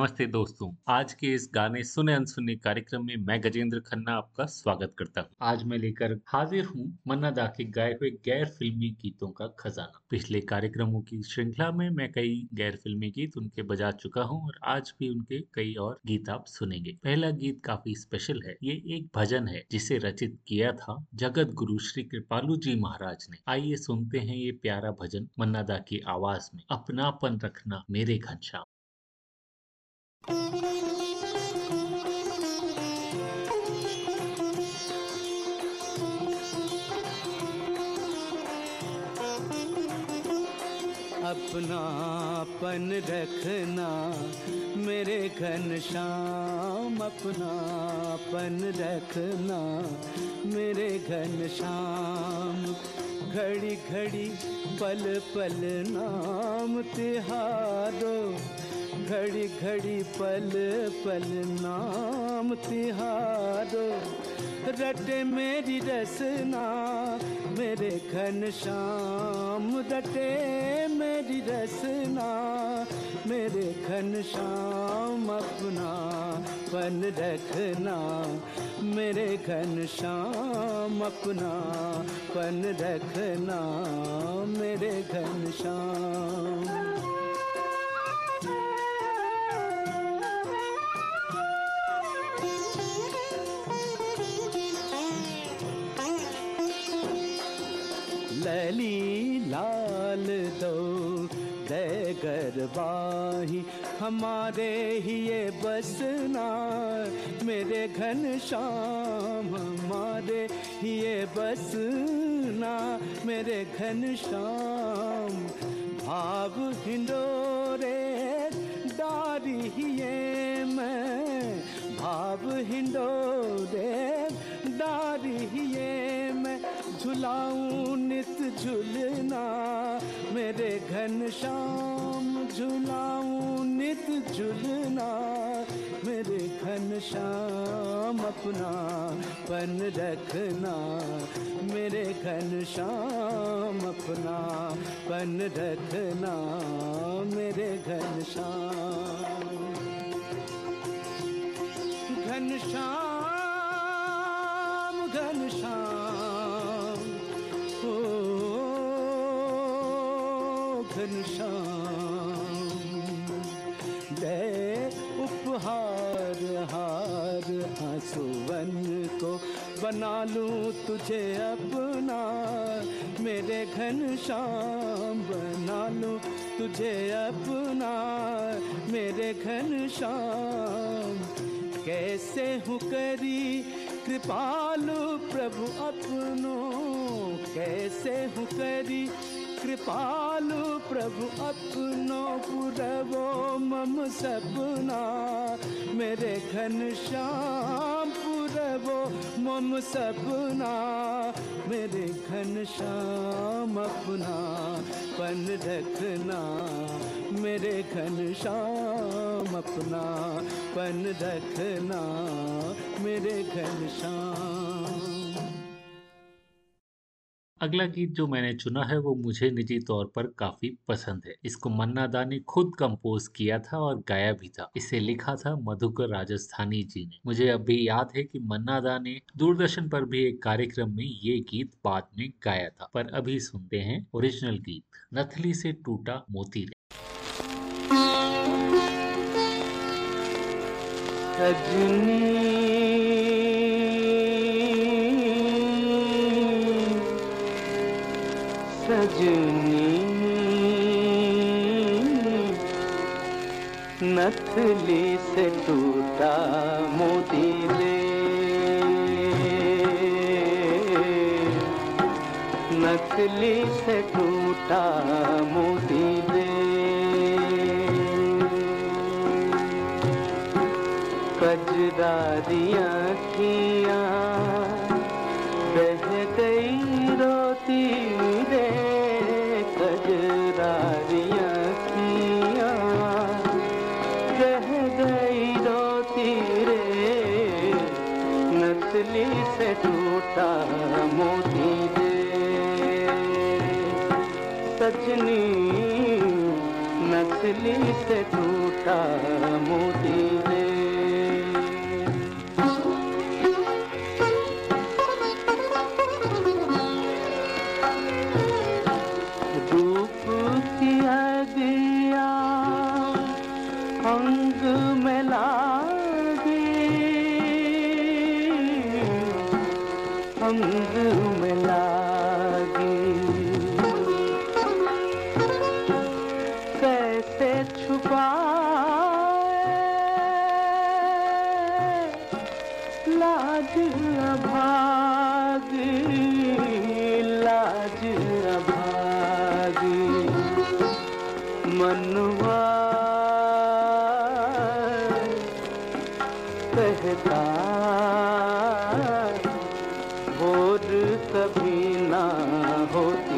नमस्ते दोस्तों। आज के इस गाने सुने अनसुने कार्यक्रम में मैं गजेंद्र खन्ना आपका स्वागत करता हूँ। आज मैं लेकर हाजिर हूँ मन्ना दा के गाए हुए गैर फिल्मी गीतों का खजाना। पिछले कार्यक्रमों की श्रृंखला में मैं कई गैर फिल्मी गीत उनके बजा चुका हूँ और आज भी उनके कई और गीत आप सुनेंगे। पहला गीत काफ़ी स्पेशल है। ये एक भजन है जिसे रचित किया था जगत गुरु श्री कृपालू जी महाराज ने। आइए सुनते हैं ये प्यारा भजन मन्ना दा की आवाज़ में। अपनापन रखना मेरे घनश्याम। अपनापन रखना, मेरे घन श्याम, अपनापन रखना, मेरे घन श्याम। घड़ी घड़ी पल पल नाम तिहारो घड़ी घड़ी पल पल नाम तिहारो। रटे मेरी रसना, मेरे घन श्याम। रटे मेरी रसना, मेरे घन श्याम। अपना पन रखना, मेरे घन श्याम। अपना पन रखना, मेरे घन श्याम। लली लाल दो दैगर बाही। हमारे ही ये बसना, मेरे घन श्याम। हमारे ही ये बसना, मेरे घन श्याम। भाव हिंडोरे डारी ही ये मैं। भाव हिंडोरे डारी ही ये मैं। झुलाऊं नित झुलना, मेरे घन श्याम झुलाऊं नित झुलना, मेरे घन श्याम अपना पन रखना, मेरे घन श्याम अपना पन रखना, मेरे घन श्याम घन श्याम घन श्याम। श्याम दे उपहार, हार आंसुवन को बना लूँ तुझे अपना। मेरे घन श्याम बना लूँ तुझे अपना। मेरे घन श्याम, कैसे हूँ करी कृपालु प्रभु अपनो। कैसे हूँ करी कृपालु प्रभु अपनो पुरवो, मम सपना। मेरे घन श्याम पुरवो, मम सपना। मेरे घन श्याम अपना, पन रखना। मेरे घन श्याम अपना, पन रखना। मेरे घन श्याम अगला गीत जो मैंने चुना है वो मुझे निजी तौर पर काफ़ी पसंद है। इसको मन्ना दा ने खुद कंपोज किया था और गाया भी था। इसे लिखा था मधुकर राजस्थानी जी ने। मुझे अभी याद है कि मन्ना दा ने दूरदर्शन पर भी एक कार्यक्रम में ये गीत बाद में गाया था। पर अभी सुनते हैं ओरिजिनल गीत। नथली से टूटा मोती रे। सजनी। नथली से टूटा मोती दे नथली से टूटा पहचान भोर कभी ना होती।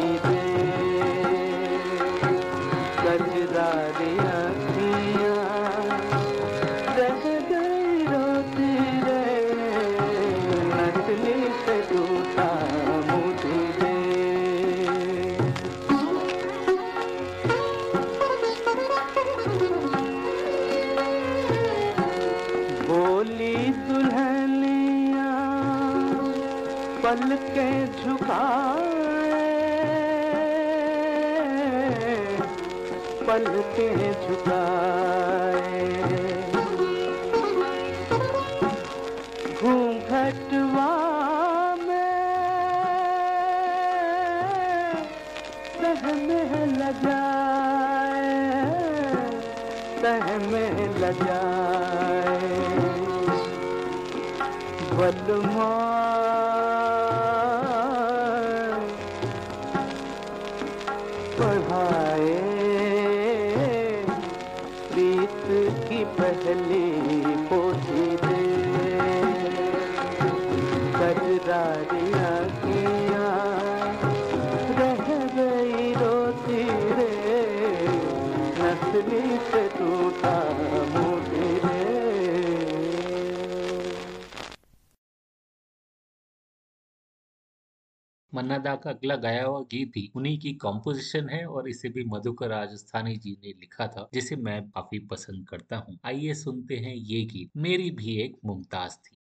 तमन्ना दा का अगला गाया हुआ गीत भी उन्हीं की कॉम्पोजिशन है और इसे भी मधुकर राजस्थानी जी ने लिखा था, जिसे मैं काफ़ी पसंद करता हूँ। आइए सुनते हैं ये गीत, मेरी भी एक मुमताज़ थी।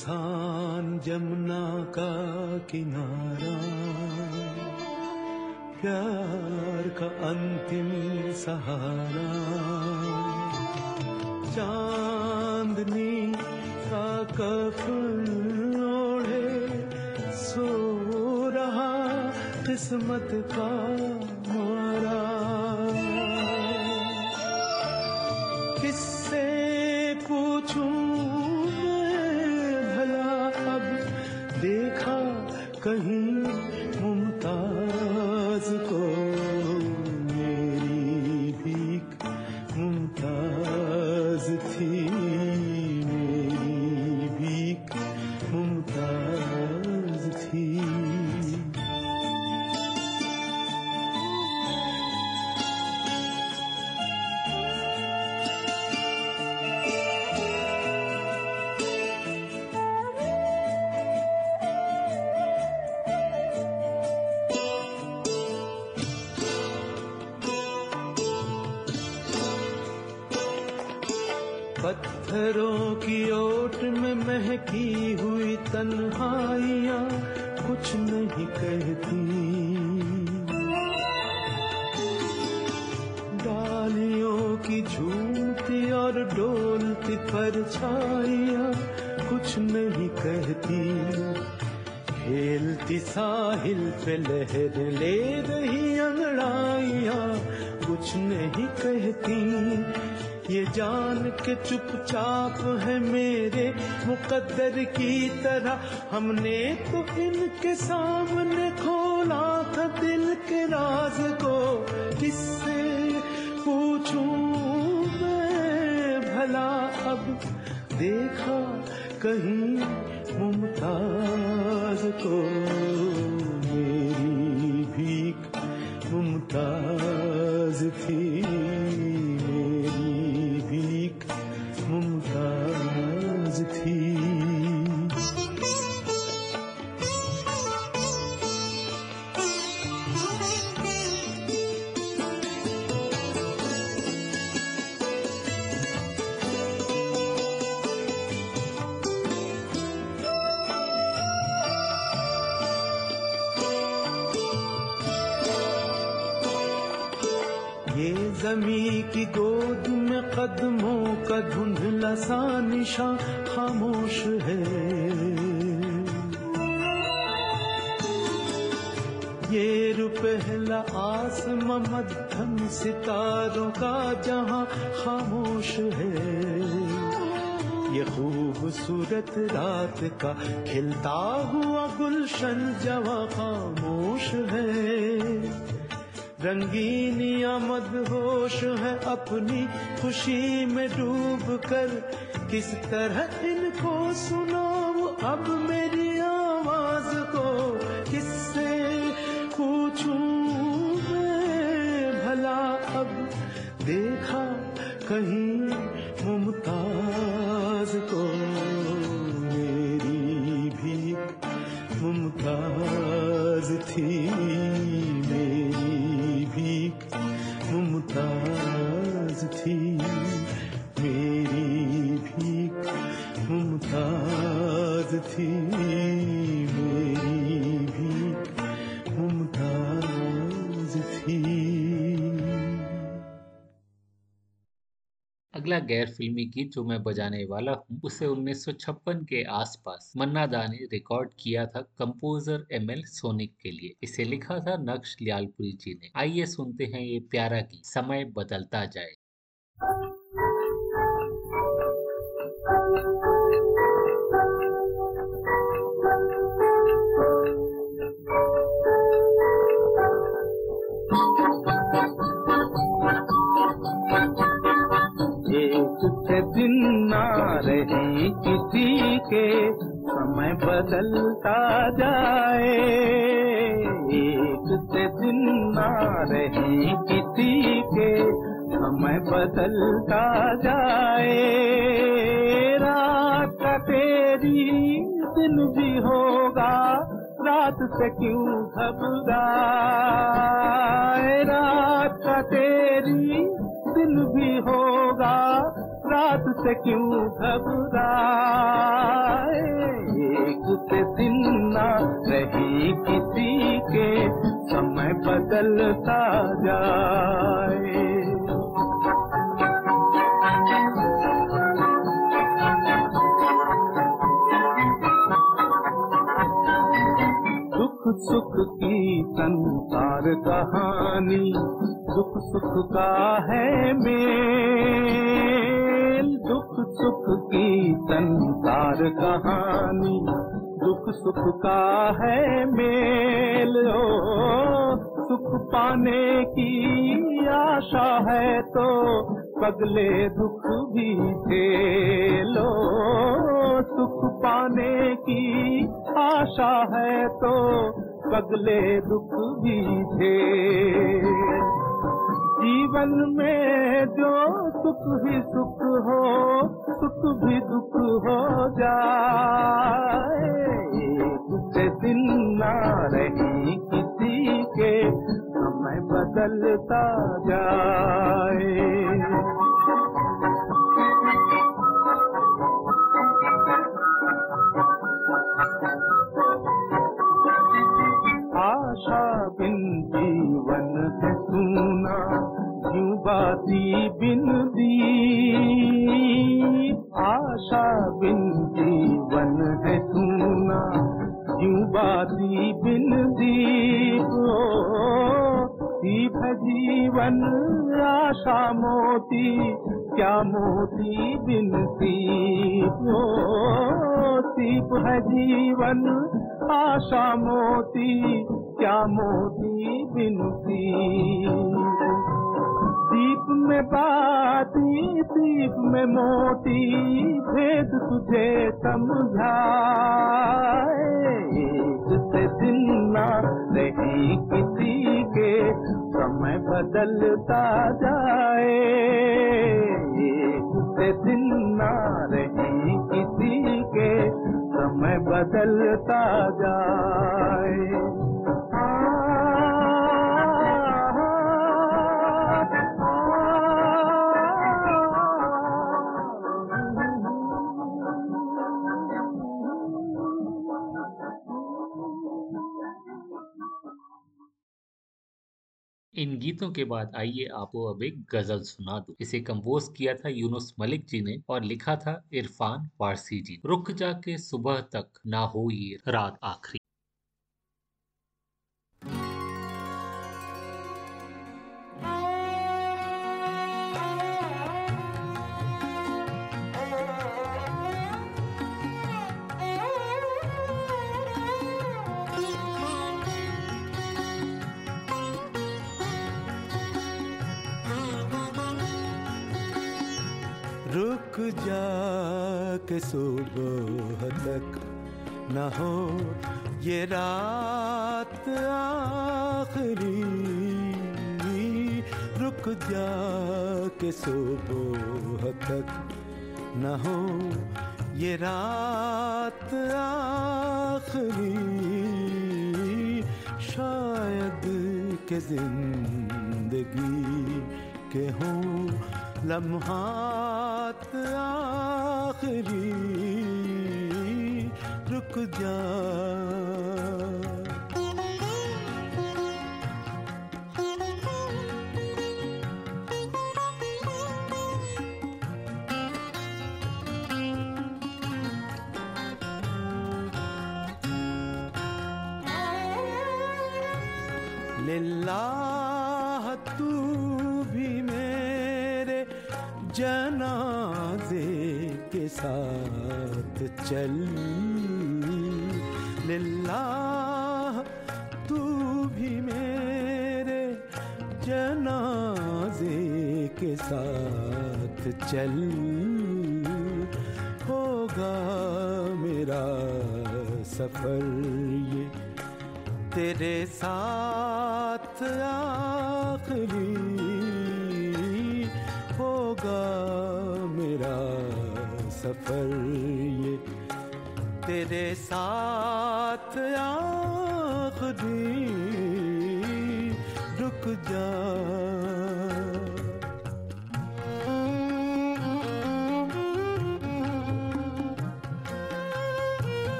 सुनसान जमुना का किनारा, प्यार का अंतिम सहारा। चांदनी का कफ ओढ़े, सो रहा किस्मत का कहीं परछाइया कुछ नहीं कहती। खेलती साहिल पे लहर ले रही अंगड़ाइया कुछ नहीं कहती। ये जान के चुपचाप है मेरे, मुकद्दर की तरह। हमने तो इनके सामने खोला था दिल के राज को। किससे भला अब देखा कहीं मुमताज़ को मेरी भी मुमताज़ थी। खूबसूरत रात का खिलता हुआ गुलशन जवा खामोश है। रंगीनिया मदहोश है अपनी खुशी में डूब कर। किस तरह इनको सुनाऊं अब मेरी गैर फिल्मी गीत जो मैं बजाने वाला हूँ, उसे 1956 के आसपास मन्ना दा ने रिकॉर्ड किया था कंपोजर एम एल सोनिक के लिए। इसे लिखा था नक्श लियालपुरी जी ने। आइए सुनते हैं ये प्यारा गीत, समय बदलता जाए। बदलता जाए। रात तेरी दिन भी होगा, रात से क्यों घबराए? रात तेरी दिन भी होगा, रात से क्यों घबराए? एक से दिन ना रही किसी के, समय बदलता जाए संसार कहानी दुख सुख का है मेल। दुख सुख की संसार कहानी दुख सुख का है मेल। ओ, सुख पाने की आशा है तो पगले दुख भी झेलो। सुख पाने की आशा है तो पगले दुख भी झेल जीवन में जो सुख ही सुख हो, सुख भी दुख हो जाए। दिन ना रही किसी के, समय बदलता जाए। आशा बिन जीवन है सुना क्यों बाती बिन दी आशा बिन जीवन बाती बिन दीप दीप जीवन आशा मोती क्या मोती बिन दीप दीप है जीवन आशा मोती क्या मोती बिन दीप में बाती, दीप में मोती, भेद तुझे समझाए। से दिन ना रही किसी के, समय बदलता जाए। से दिन ना रही किसी के, समय बदलता जाए। इन गीतों के बाद आइए आपको अब एक गज़ल सुना दो। इसे कंपोज किया था यूनुस मलिक जी ने और लिखा था इरफान पारसी जी रुक जाके सुबह तक ना हो ये रात आखिरी। के सुबह तक न हो ये रात आखिरी। रुक जा के सुबह तक न हो ये रात आखिरी। शायद के ज़िंदगी के हों लम्हात आखिरी रुक जा।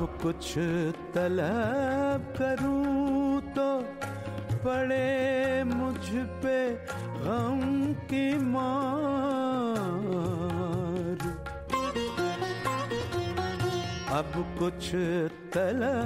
कुछ तलब करूँ तो पड़े मुझ पे गम की मार। अब कुछ तलब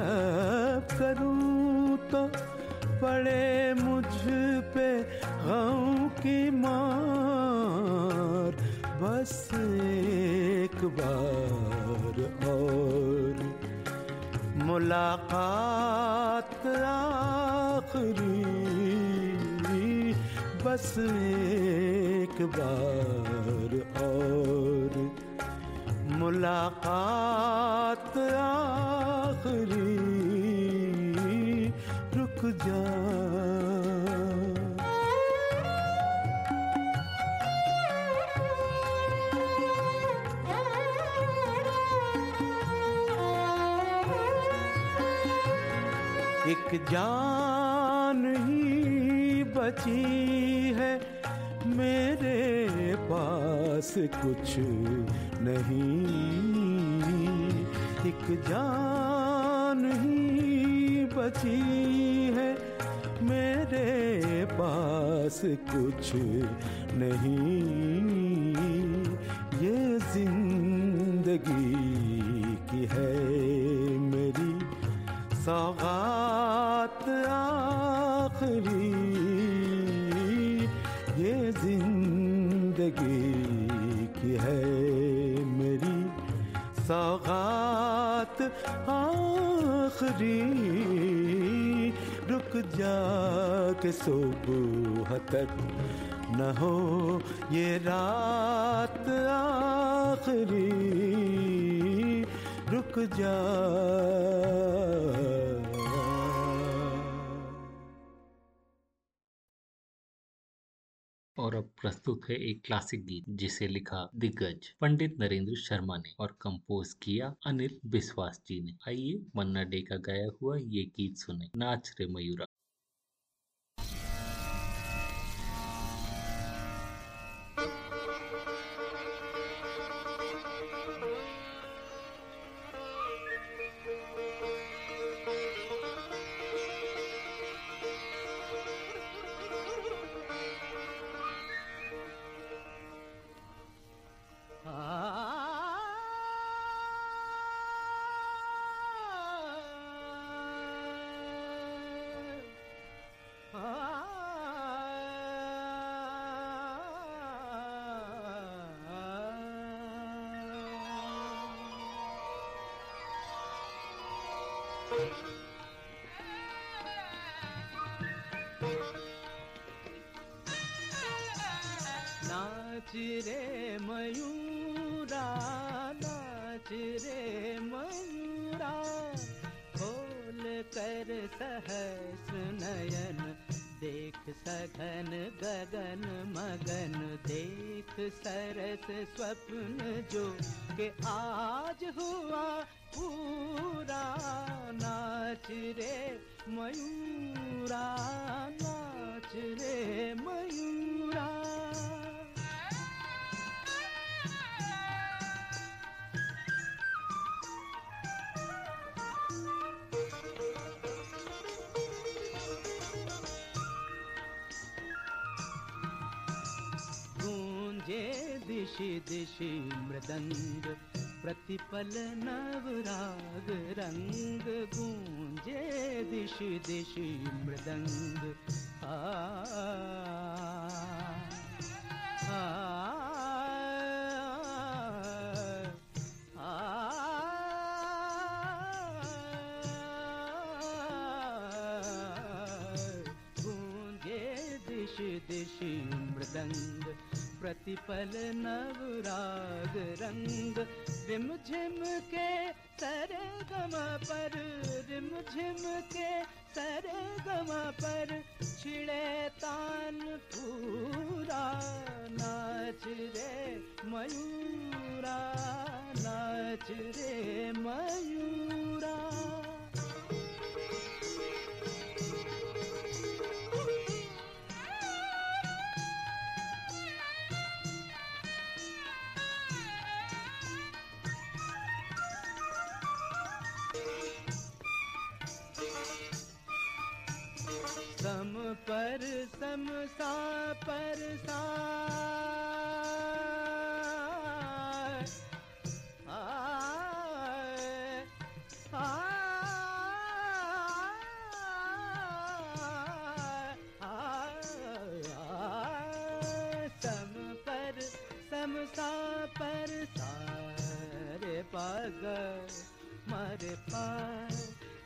मुलाकात आखरी बस एक बार और। मुलाकात आखिरी रुक जा। जान ही बची है। मेरे पास कुछ नहीं। एक जान ही बची है। मेरे पास कुछ नहीं। ये ज़िंदगी की है मेरी सौगात आखरी। रुक जा के सुबह तक न हो ये रात आखरी। रुक जा और अब प्रस्तुत है एक क्लासिक गीत, जिसे लिखा दिग्गज पंडित नरेंद्र शर्मा ने और कंपोज किया अनिल विश्वास जी ने। आइए मन्ना डे का गाया हुआ ये गीत सुने। नाच रे मयूरा। नाच रे मयूरा नाच रे मयूरा, खोल कर सहस नयन, देख सघन गगन मगन, देख सरस स्वप्न जो के आज हुआ पूरा। नाच रे मयूरा नाच रे दिशि दिशि मृदङ्ग प्रतिपल नवराग रङ्ग रङ्गश दिशि दिशि मृदङ्ग आ रंग रिम झिम के सरे गम पर रिम झिम के सरे गम पर छिड़े तान पूरा नाच रे मयूरा नाच रे मयूरा सम सा पर सा। पर सम सा पर पग मरे पा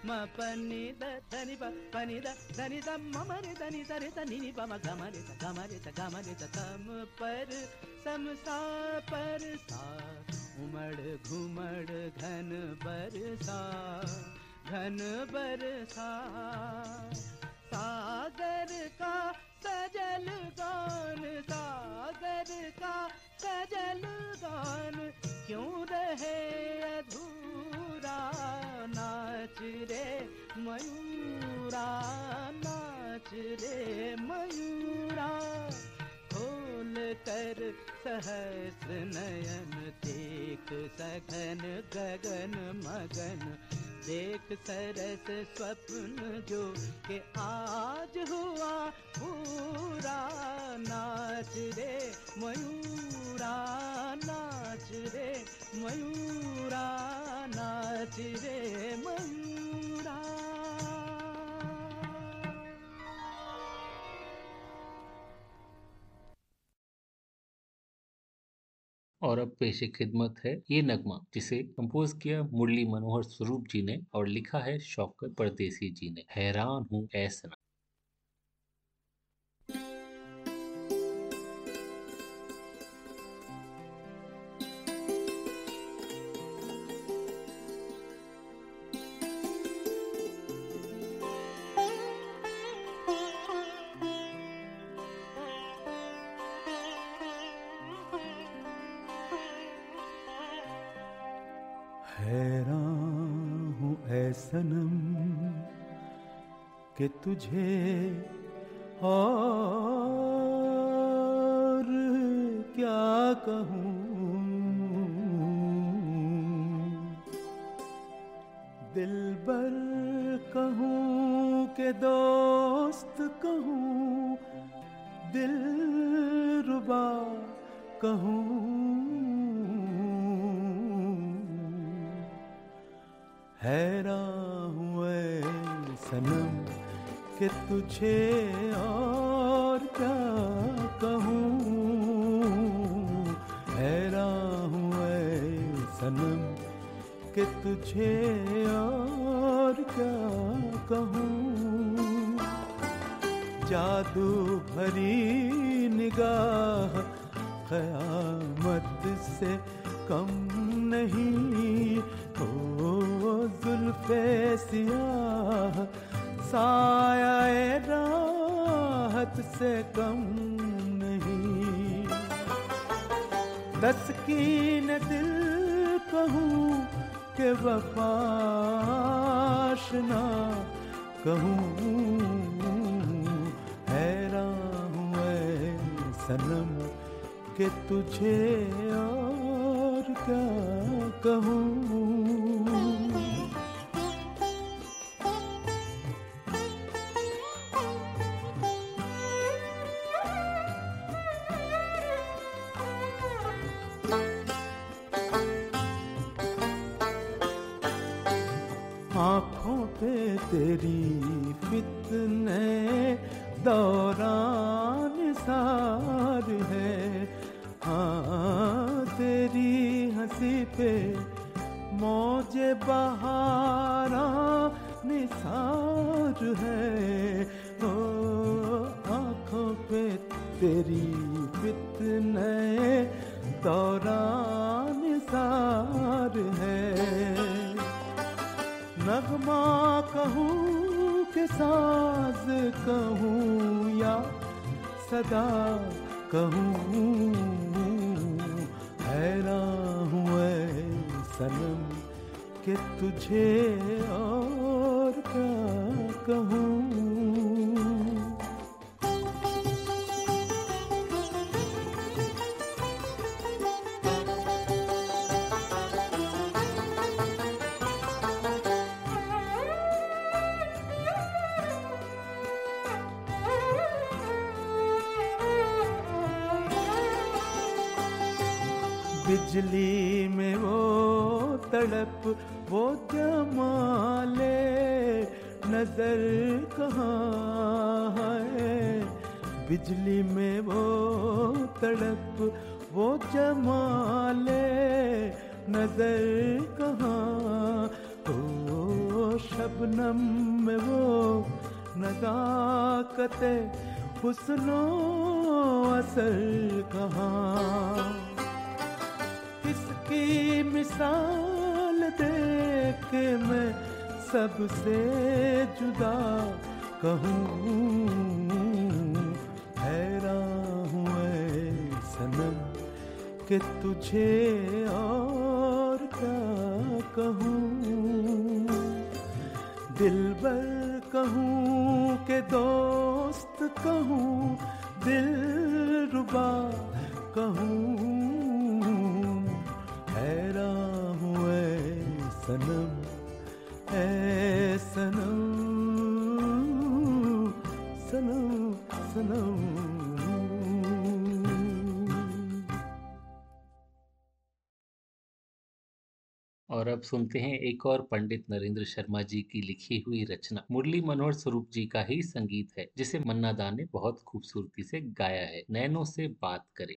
म पनि द नि धनि द मे धनि तरे तनि नि करे त कार्य का मे तर् परसा उम धन पर सा धन पर सा सहस्र नयन देख सघन गगन मगन। देख सरस स्वप्न जो के आज हुआ, पूरा नाच रे, मयूरा नाच रे, मयूरा नाच रे, मयूरा और अब पेशे खिदमत है, ये नगमा, जिसे कंपोज किया मुरली मनोहर स्वरूप जी ने और लिखा है शौकत परदेसी जी ने। हैरान हूँ ऐसा। कि तुझे और क्या कहूँ? दिल बर कहूँ के दोस्त कहूँ दिल रुबा कहूँ सनम कि तुझे और क्या कहूँ? हैरान हुए सनम कि तुझे और क्या कहूँ? जादू भरी निगाह, कयामत से कम नहीं। से कम नहीं। दस की न दिल कहूँ के वफाशना कहूँ। हैरान हुए सनम के तुझे और क्या कहूँ? तेरी फितने दौरान सार है। हाँ तेरी हँसी पे मौजे बहारा निसार है। ओ, आँखों पे तेरी फितने दौरान सार है नगमा कहूँ के साज कहूँ या सदा कहूँ, हैरान हुए सनम के तुझे और क्या कहूँ। बिजली में वो तड़प, वो जमाले नज़र कहाँ है? बिजली में वो तड़प, वो जमाले नज़र कहाँ? ओ शबनम में वो नजाकत हुस्नो असर कहाँ? की मिसाल देख मैं सबसे जुदा कहूँ, हैरान हुए सनम के तुझे और क्या कहूँ। दिल बल कहूँ के दोस्त कहूँ, दिल रुबा कहूँ। सनम, ऐ सनम सनम सनम। और अब सुनते हैं एक और पंडित नरेंद्र शर्मा जी की लिखी हुई रचना। मुरली मनोहर स्वरूप जी का ही संगीत है, जिसे मन्ना दा ने बहुत खूबसूरती से गाया है। नैनो से बात करें।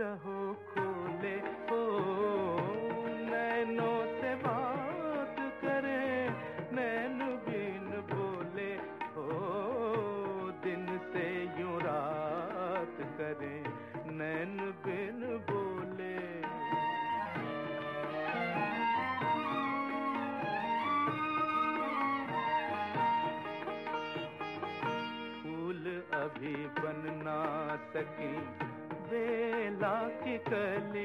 रहो बेला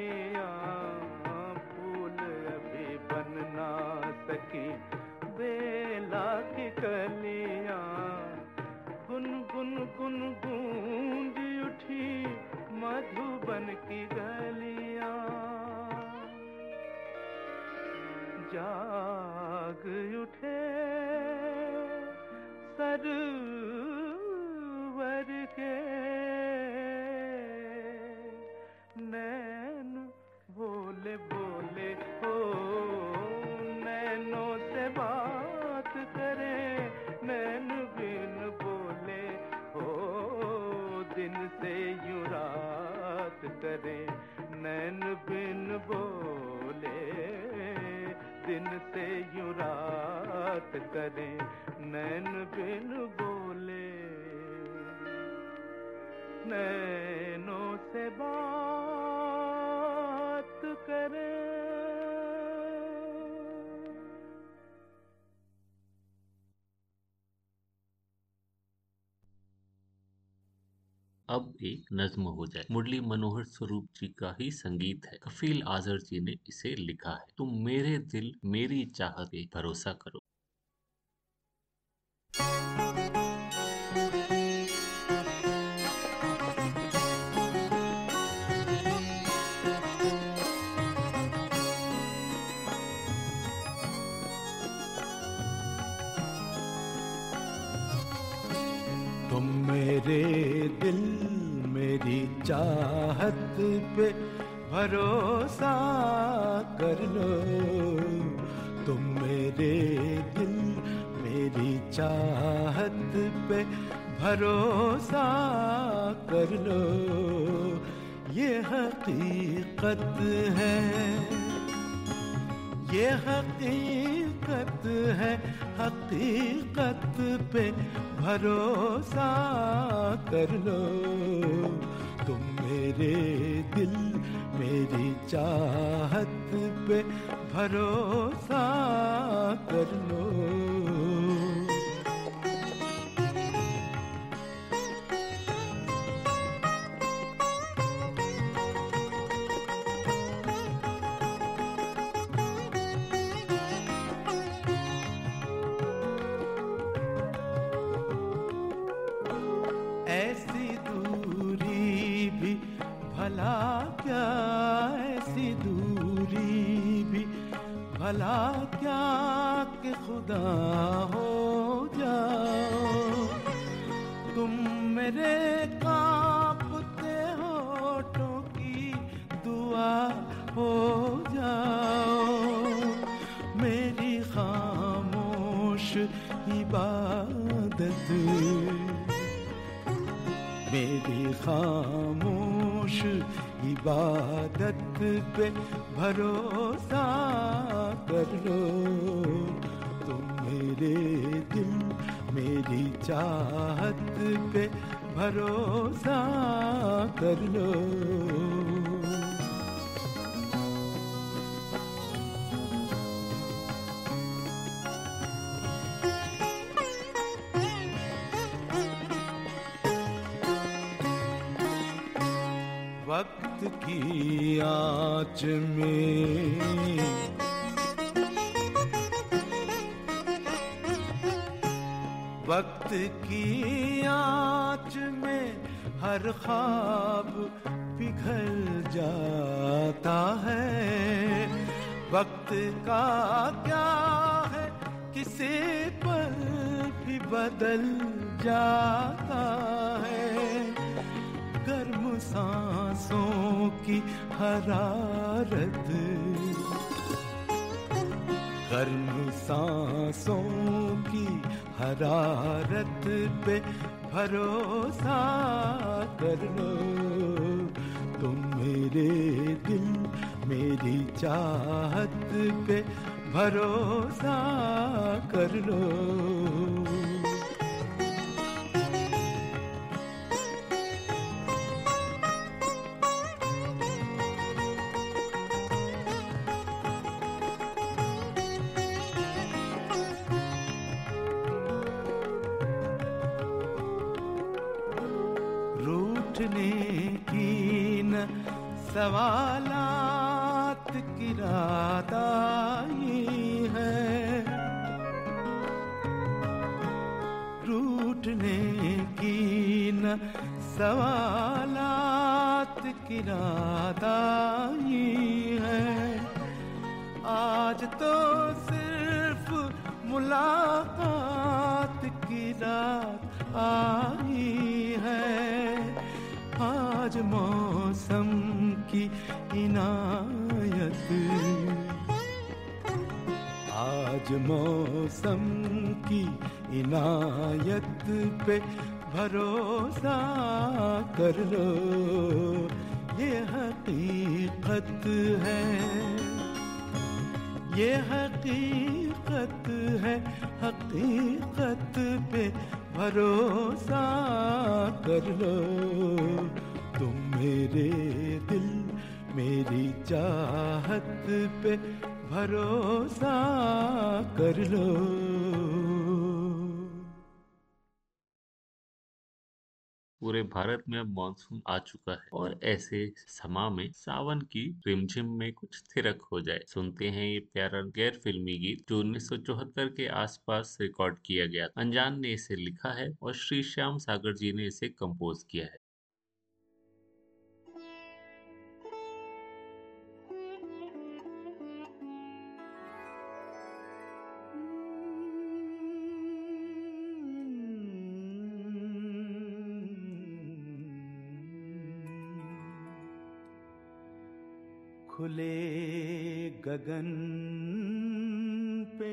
अब एक नज्म हो जाए। मुरली मनोहर स्वरूप जी का ही संगीत है। कफील आजर जी ने इसे लिखा है। तुम मेरे दिल, मेरी चाहत पे भरोसा करो। मेरे दिल मेरी चाहत पे भरोसा कर लो। तुम मेरे दिल, मेरी चाहत पे भरोसा कर लो। ये हकीकत है, ये हकीकत है, हकीकत पे भरोसा कर लो। तुम मेरे दिल मेरी चाहत पे भरोसा कर लो। खुदा हो जाओ। तुम मेरे कांपते होठों की दुआ हो जाओ। मेरी खामोश इबादत। मेरी खामोश इबादत पे भरोसा कर मेरे दिल मेरी चाहत पे भरोसा कर लो। वक्त की आँच में वक्त की आँच में हर ख्वाब पिघल जाता है। वक्त का क्या है, किसे पर भी बदल जाता है। गर्म सांसों की हरारत। गर्म सांसों की हरारत पे भरोसा कर लो तुम मेरे दिल मेरी चाहत पे भरोसा कर लो सवालात की रात आई है। रूठने की न सवालात मौसम की इनायत पे भरोसा कर लो। ये हकीकत है। ये हकीकत है। हकीकत पे भरोसा कर लो। तुम मेरे दिल, मेरी चाहत पे भरोसा कर लो। पूरे भारत में अब मानसून आ चुका है और ऐसे समा में सावन की रिमझिम में कुछ थिरक हो जाए। सुनते हैं ये प्यारा गैर फिल्मी गीत जो उन्नीस सौ चौहत्तर के आसपास रिकॉर्ड किया गया। अनजान ने इसे लिखा है और श्री श्याम सागर जी ने इसे कंपोज किया है। गगन पे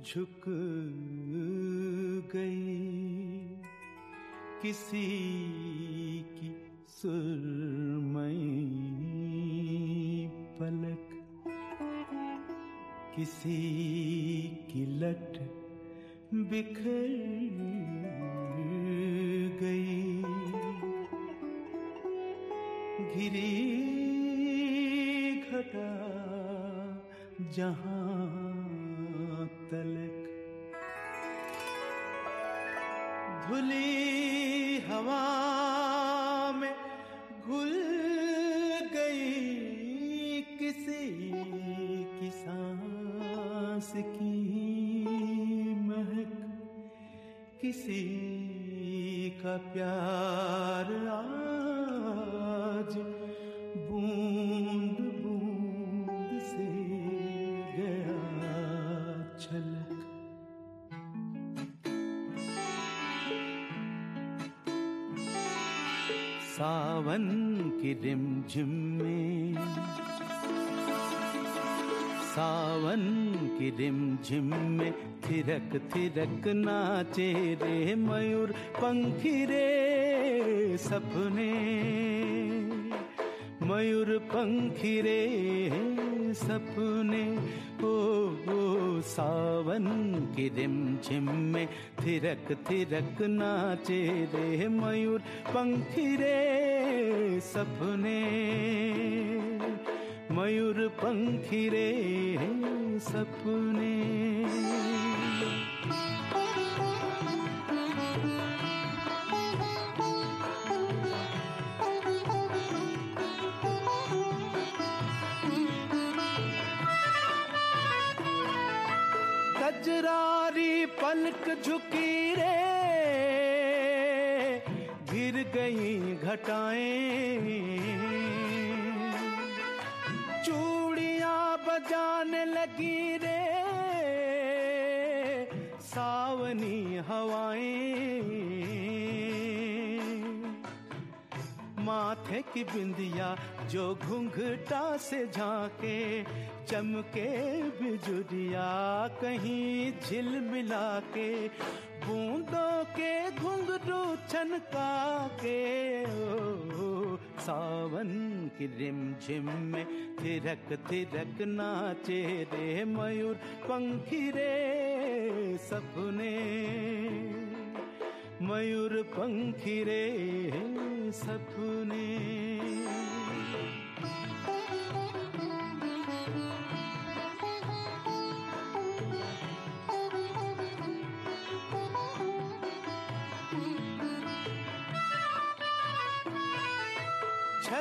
झुक गई। किसी की सुरमई पलक किसी की लट बिखर गई। घिरी जहाँ तलक धुली हवा में घुल गई किसी की की महक किसी का प्यार सावन की रिमझिम में। सावन की रिमझिम में थिरक थिरक नाचे रे मयूर पंखी रे सपने। मयूर पंखी रे सपने ओ, ओ सावन की रिम झिम में थिरक थिरक नाचे रे मयूर पंखी रे सपने। मयूर पंखी रे सपने। पलक झुकी रे गिर गई घटाएँ। चूड़ियाँ बजाने लगी रे, सावनी हवाएँ। माथे की बिंदिया जो घुंघटा से झांके चमके बिजुरिया कहीं झिल मिला के बूंदों के घुंघरू छनका के ओ, सावन की रिम झिम में थिरक थिरक नाचे रे मयूर पंखी रे सपने। मयूर पंखी रे सपने।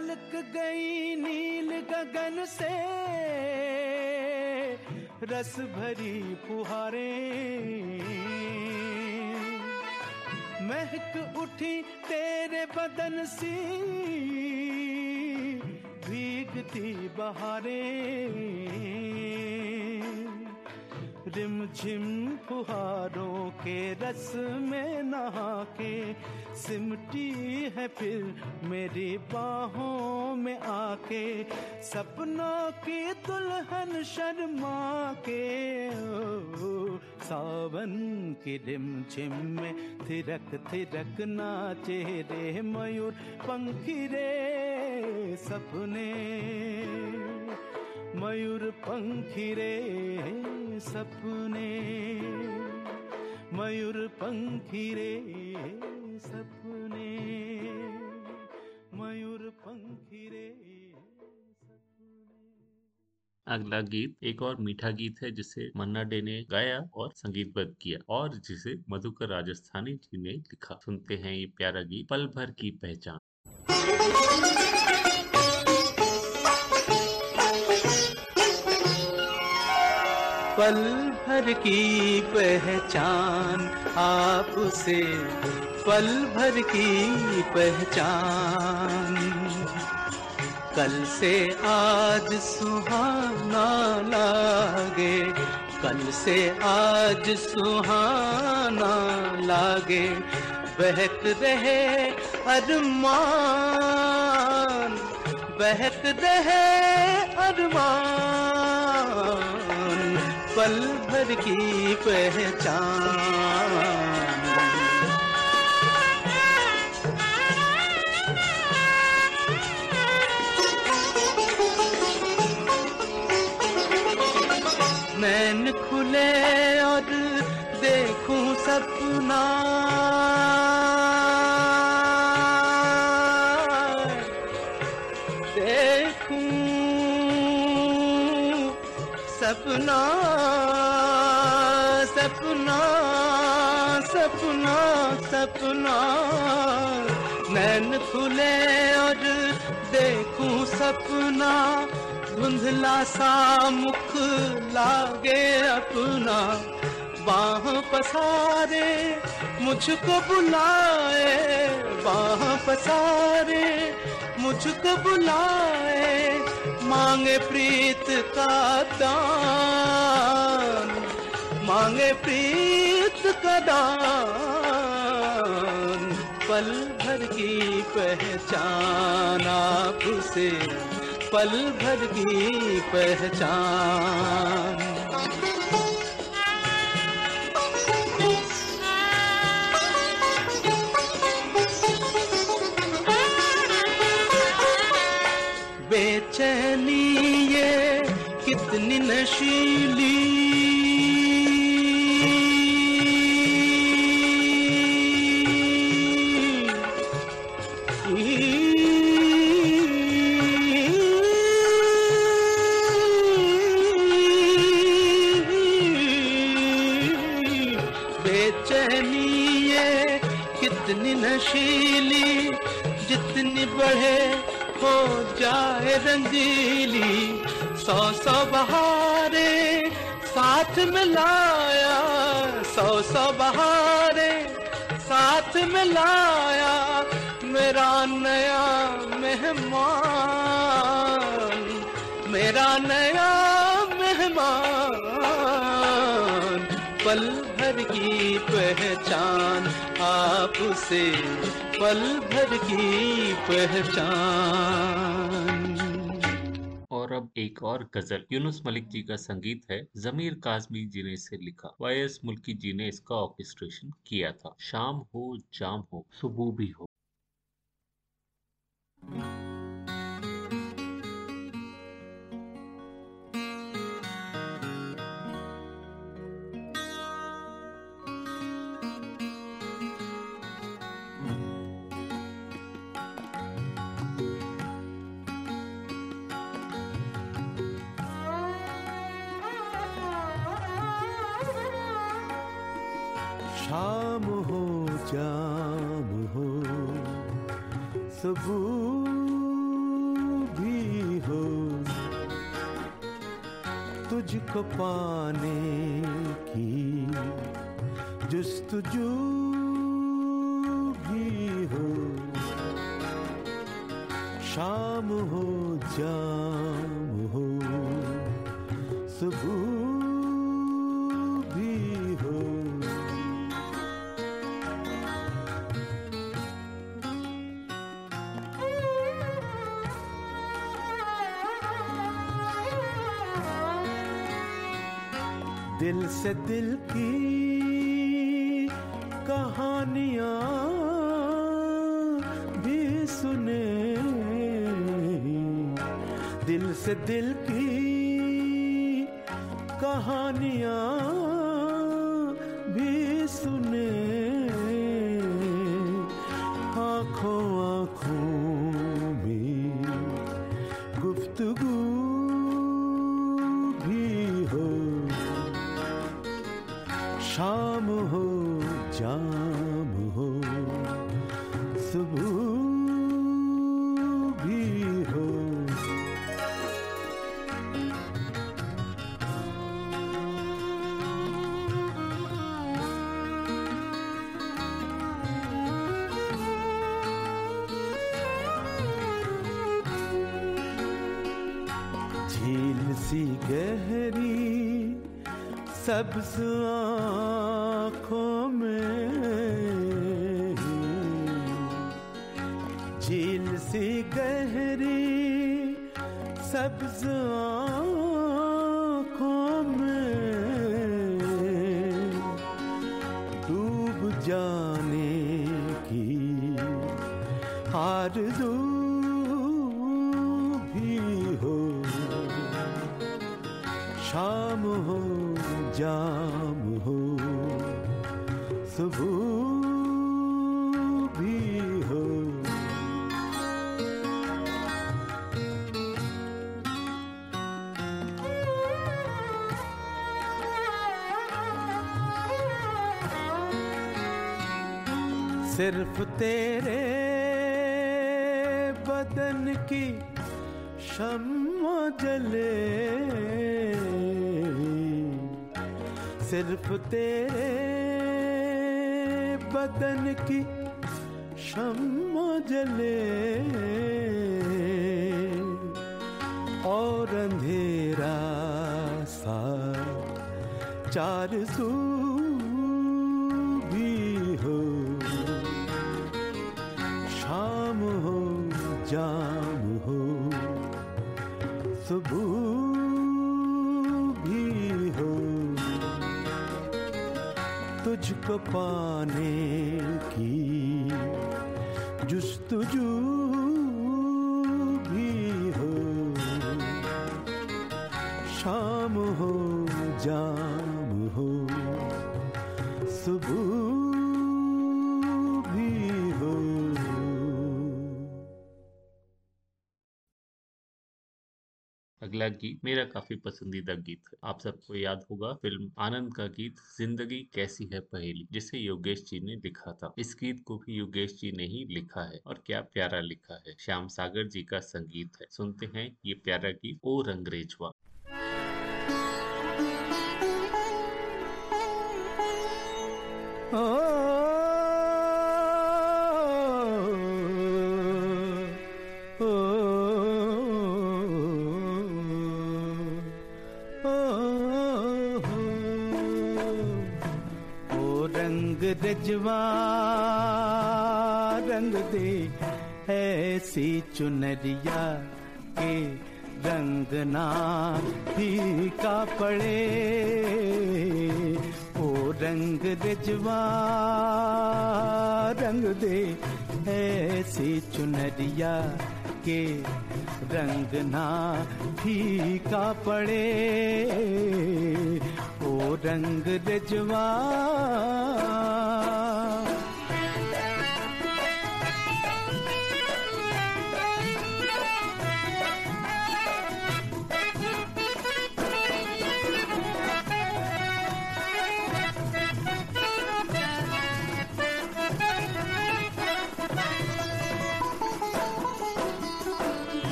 छलक गई नील गगन से। रस भरी फुहारे। महक उठी तेरे बदन सी। भीगती बहारें। रिम झिम फुहारों के रस में नहा के सिमटी है फिर मेरी बाहों में आके सपनों की दुल्हन शर्मा के सावन की रिम झिम में थिरक थिरक नाचे रे मयूर पंखी रे सपने। मयूर पंखी रे सपने। मयूर पंखी रे सपने। मयूर पंखी रे अगला गीत एक और मीठा गीत है जिसे मन्ना डे ने गाया और संगीतबद्ध किया और जिसे मधुकर राजस्थानी जी ने लिखा। सुनते हैं ये प्यारा गीत, पल भर की पहचान। पल भर की पहचान, आपसे पल भर की पहचान। कल से आज सुहाना लागे, कल से आज सुहाना लागे, बहक रहे अरमान, बहक रहे अरमान। पल भर की पहचान। नैन खुले और देखूँ सपना। देखूँ सपना। सपना सपना सपना। नैन खुले और देखूँ सपना, धुंधला सा मुख लागे अपना। बाह पसारे मुझको बुलाए, बाह पसारे मुझको बुलाए, मांगे प्रीत का दान। मांगे प्रीत का दान, पल भर की पहचान आपसे पल भर की पहचान। बेचैनी ये कितनी नशीली जाए रंगीली सौ सौ बहारे साथ मिलाया, सौ सौ बहारे साथ मिलाया मेरा नया मेहमान, मेरा नया मेहमान। पल भर की पहचान आपसे, पल भर की पहचान। एक और गज़ल, यूनुस मलिक जी का संगीत है, जमीर काजमी जी ने इसे लिखा। वायस मुल्की जी ने इसका ऑर्केस्ट्रेशन किया था। शाम हो, जाम हो, सुबह भी हो। शाम सबू भी हो। तुझको पाने की जुस्तजू दिल से दिल की कहानियाँ भी सुने। दिल से दिल की सी गहरी सब आँखों में झील सी गहरी सब आँखों सिर्फ़ तेरे बदन की शम्मा जले। सिर्फ़ तेरे बदन की शम्मा जले। और अंधेरा सा चार सू सुबह भी हो। तुझको पाने की जुस्तजू अगला गीत मेरा काफ़ी पसंदीदा गीत है। आप सबको याद होगा, फ़िल्म आनंद का गीत, ज़िंदगी कैसी है पहेली, जिसे योगेश जी ने लिखा था। इस गीत को भी योगेश जी ने ही लिखा है और क्या प्यारा लिखा है। श्याम सागर जी का संगीत है। सुनते हैं ये प्यारा गीत, ओ रंगरेजवा। रजवा ऐसी चुनरिया के रंग ना फीका पड़े। ओ रंग रजवा रंग दे ऐसी चुनरिया के रंग ना फीका पड़े। ओ रंग रजवा पर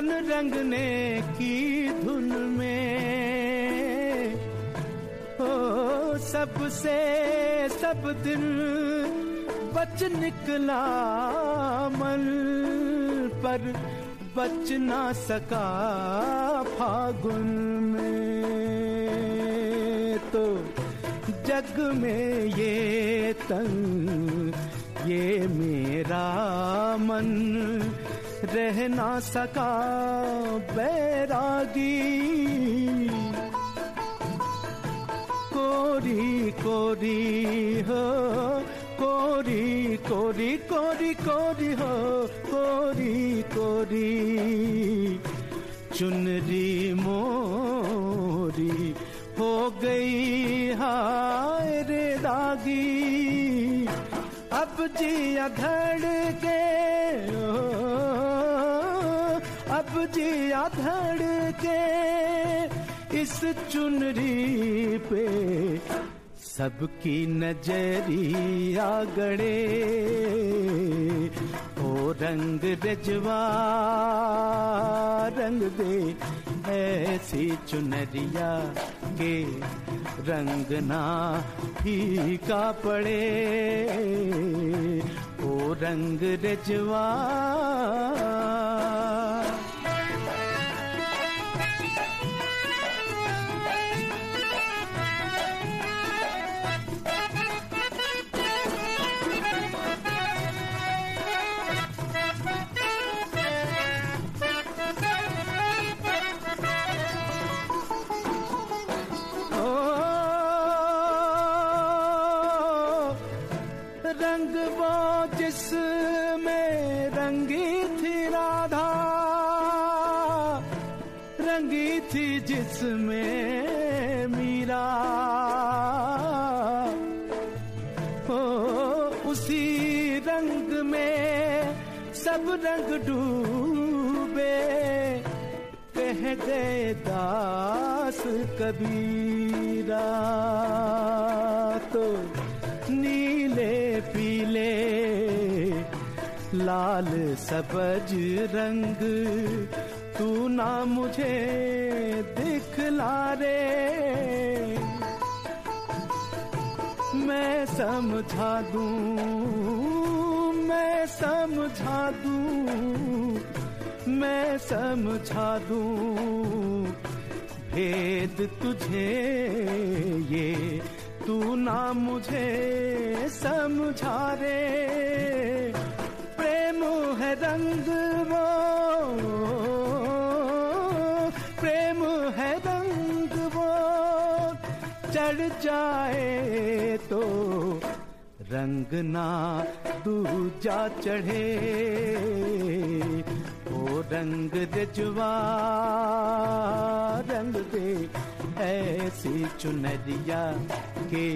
तन रंगने की धुन में। ओ, सबसे, सब दिन बच निकला मन पर, बच ना सका फागुन में। तो जग में ये तन ये मेरा मन रह ना सका बैरागी। कोरी कोरी हो, कोरी कोरी कोरी कोरी हो, कोरी कोरी। चुनरी मोरी हो गई हाय रे दागी। अब जिया धड़ धड़ के इस चुनरी पे सबकी नज़रिया गड़े, ओ रंग रजवा रंग दे ऐसी चुनरिया के रंग ना फीका पड़े, ओ रंग रजवा दास कबीरा तो नीले पीले लाल सबज रंग तू ना मुझे दिखला रे। मैं समझा दूँ, मैं समझा दूँ मैं समझा दूँ, भेद तुझे ये, तू ना मुझे समझा रे। प्रेम है रंग वो, प्रेम है रंग वो। चढ़ जाए तो रंग ना दूजा चढ़े। रंग रिजवा रंग दे ऐसी चुनरिया के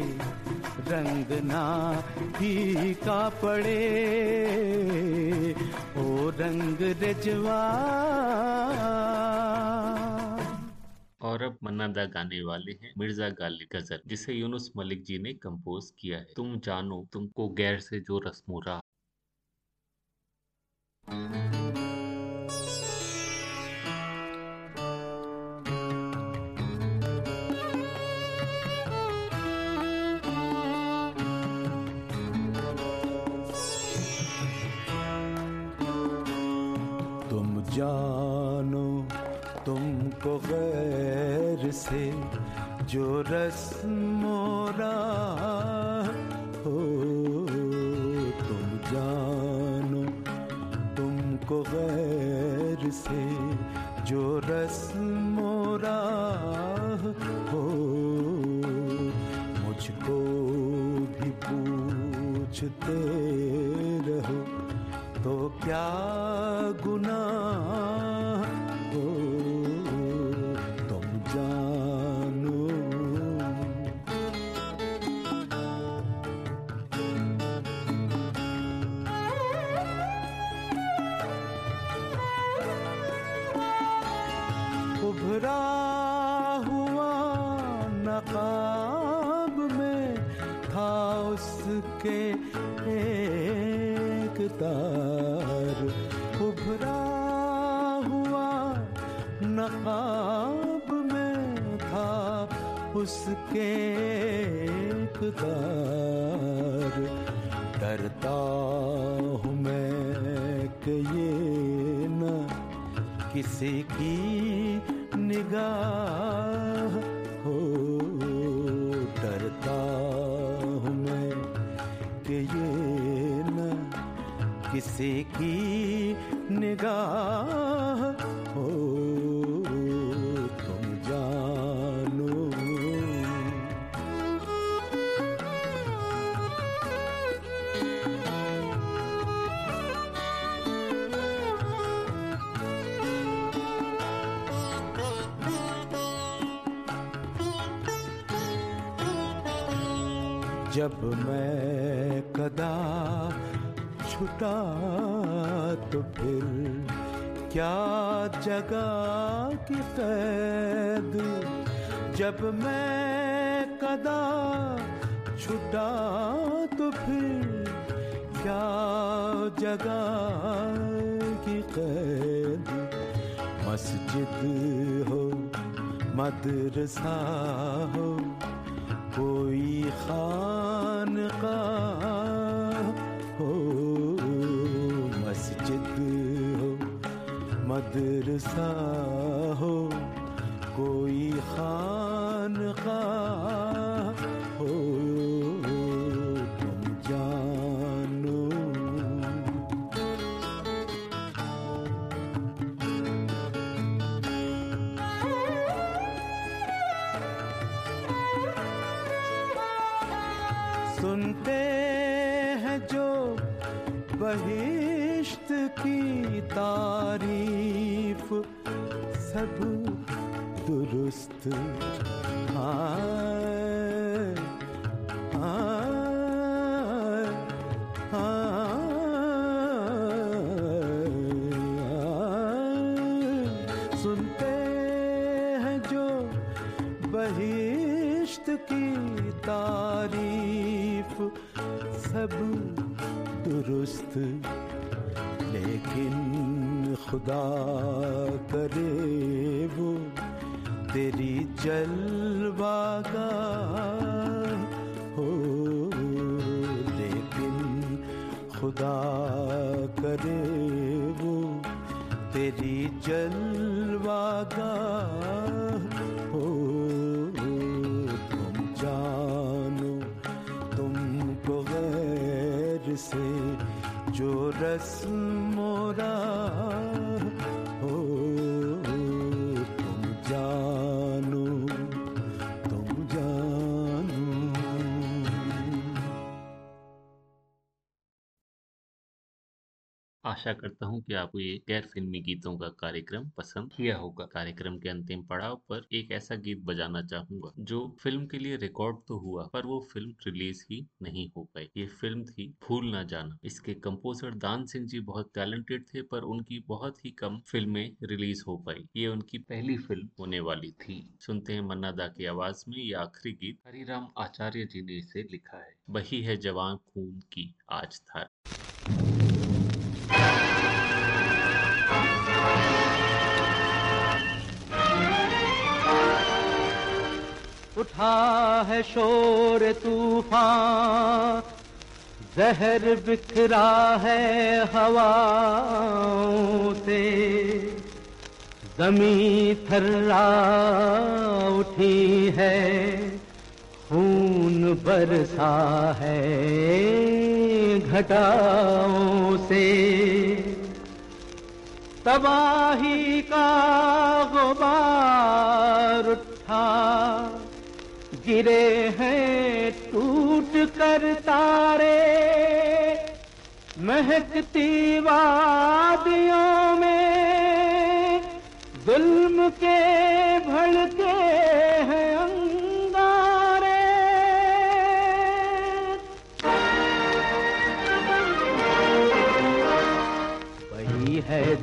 रंग ना फीका पड़े। ओ रंग रिजवा और अब मन्नादा गाने वाले हैं मिर्ज़ा गालिब गज़ल, जिसे यूनुस मलिक जी ने कंपोज किया है। तुम जानो, तुमको गैर से जो रस्मो रहा तुम जानो तुमको गैर से जो रस्मोरा हो, तुम जानो तुमको गैर से जो रस्मोरा हो, मुझको भी पूछते उभरा हुआ नकाब में था उसके एक तार। उभरा हुआ नकाब में था उसके एक तार। डरता हूँ मैं कि ये न किसी की निगाह हो डरता हूँ मैं कि ये न किसी की निगाह जब मैं कदा छुटा तो फिर क्या जगह की कैद? जब मैं कदा छुटा तो फिर क्या जगह की कैद? मस्जिद हो, मदरसा हो कोई खानका हो मस्जिद हो मदरसा सुनते हैं जो बहिश्त की तारीफ़। सब दुरुस्त आए। दुरुस्त लेकिन खुदा करे वो तेरी जलवागा हो। लेकिन खुदा करे वो तेरी जलवागा आशा करता हूँ कि आपको ये गैर फिल्मी गीतों का कार्यक्रम पसंद किया होगा। कार्यक्रम के अंतिम पड़ाव पर एक ऐसा गीत बजाना चाहूँगा, जो फ़िल्म के लिए रिकॉर्ड तो हुआ, पर वो फ़िल्म रिलीज़ ही नहीं हो पाई। ये फ़िल्म थी भूल ना जाना। इसके कंपोजर दान सिंह जी बहुत टैलेंटेड थे, पर उनकी बहुत ही कम फ़िल्में रिलीज़ हो पाई। ये उनकी पहली फ़िल्म होने वाली थी। सुनते हैं मन्ना दा की आवाज़ में ये आखिरी गीत हरिराम आचार्य जी ने इसे लिखा है। वही है जवान खून की आज था उठा है शोर तूफ़ान, जहर बिखरा है हवाओं से। जमी थर्रा उठी है, खून बरसा है घटाओं से। तबाही का गुबार उठा गिरे हैं टूट कर तारे। महकती वादियों में जुल्म के भड़के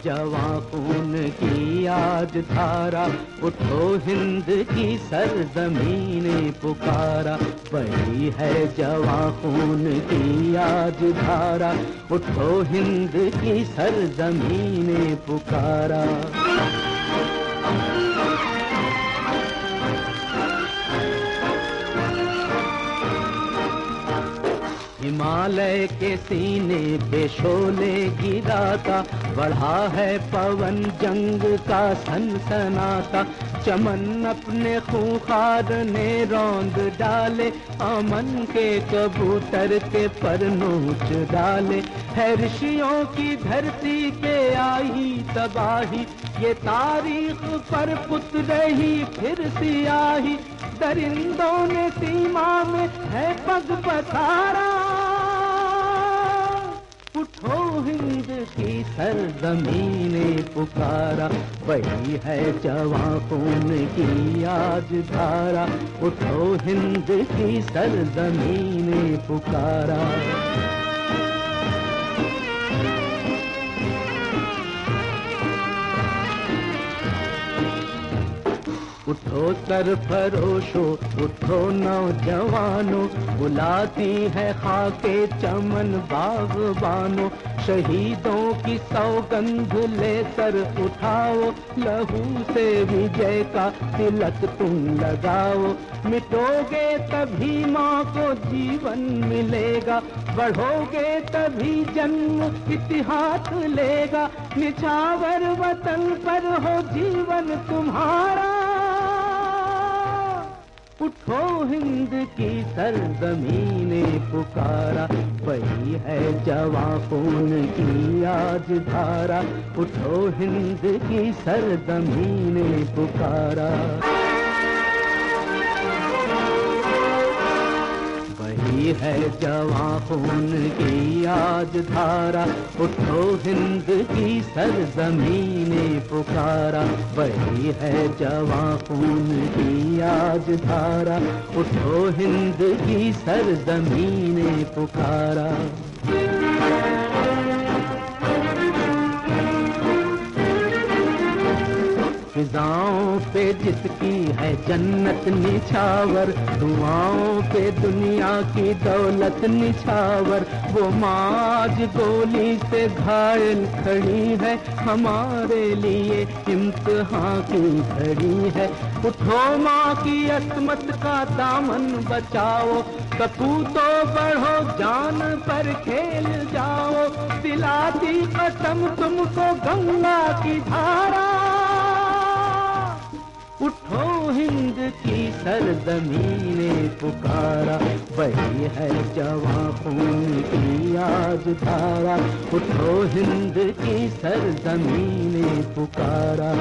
जवा खून की याद धारा, उठो हिंद की सरजमीन पुकारा। बही है जवा खून की याद धारा, उठो हिंद की सरजमीन पुकारा। हिमालय के सीने पे शोले गिराता बढ़ा है पवन जंग का सनसनाता। चमन अपने खूंखार ने रौंद डाले अमन के कबूतर के पर नोच डाले। है ऋषियों की धरती पे आई तबाही, ये तारीख पर पुत रही फिर सियाही। दरिंदों ने सीमा में है पग पसारा। उठो हिंद की सरजमीने पुकारा, वही है जवा खून की आज धारा। उठो हिंद की सरजमीने पुकारा। उठो सरफरोशो उठो नौजवानों, बुलाती है खाके चमन बागबानो, शहीदों की सौगंध लेकर उठाओ, लहू से विजय का तिलक तुम लगाओ। मिटोगे तभी माँ को जीवन मिलेगा, बढ़ोगे तभी जन्म इतिहास लेगा। निछावर वतन पर हो जीवन तुम्हारा उठो हिंद की सरजमीने पुकारा, वही है जवा खून की आज धारा। उठो हिंद की सरजमीने पुकारा। वही है जवा खून की आज धारा, उठो हिंद की सर ज़मीन पुकारा। बही है जवा खून की आज धारा, उठो हिंद की सर ज़मीन पुकारा। फिजाओं पे जिसकी है जन्नत निछावर, दुआओं पे दुनिया की दौलत निछावर, वो माज गोली से घायल खड़ी है, हमारे लिए इम्तहान की घड़ी है। उठो माँ की असमत का दामन बचाओ, कपूतो बढ़ो, जान पर खेल जाओ, दिलाती कसम तुमको गंगा की धारा। उठो हिंद की सरजमीने पुकारा बही है जवा खून की आज धारा। उठो हिंद की सरजमीने पुकारा।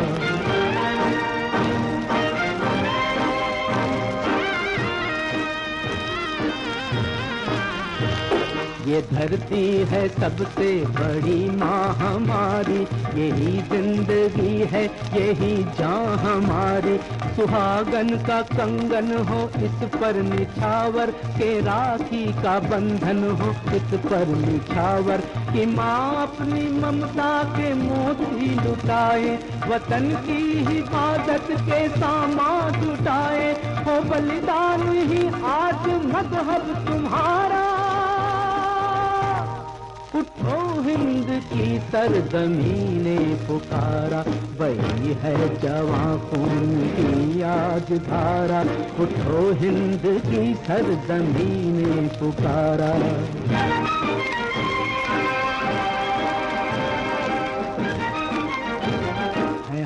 ये धरती है सबसे बड़ी माँ हमारी यही ज़िंदगी है, यही जान हमारी। सुहागन का कंगन हो, इस पर निछावर। के राखी का बंधन हो, इस पर निछावर। कि माँ अपनी ममता के मोती लुटाए, वतन की हिफाजत के सामान जुटाए। हो बलिदान ही आज मज़हब तुम्हारा। उठो हिंद की सरजमीने पुकारा, वही है जवा खून की आज धारा। उठो हिंद की सरजमीने पुकारा।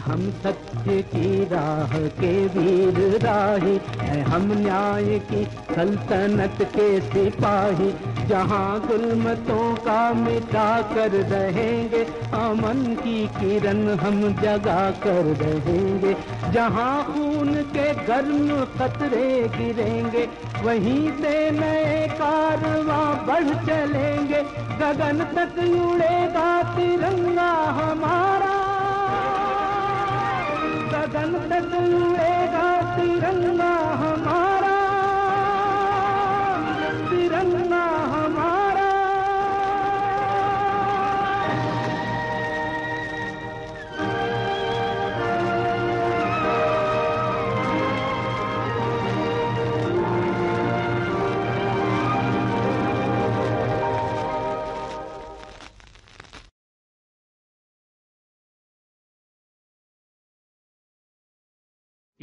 हम सत्य की राह के वीर राही है, हम न्याय की सल्तनत के सिपाही। जहाँ गुलमतों का मिटा कर रहेंगे, अमन की किरण हम जगा कर रहेंगे। जहाँ खून के गर्म खतरे गिरेंगे, वहीं से नए कारवां बढ़ चलेंगे। गगन तक उड़ेगा तिरंगा हमारा। गगन तक उड़ेगा तिरंगा हमारा।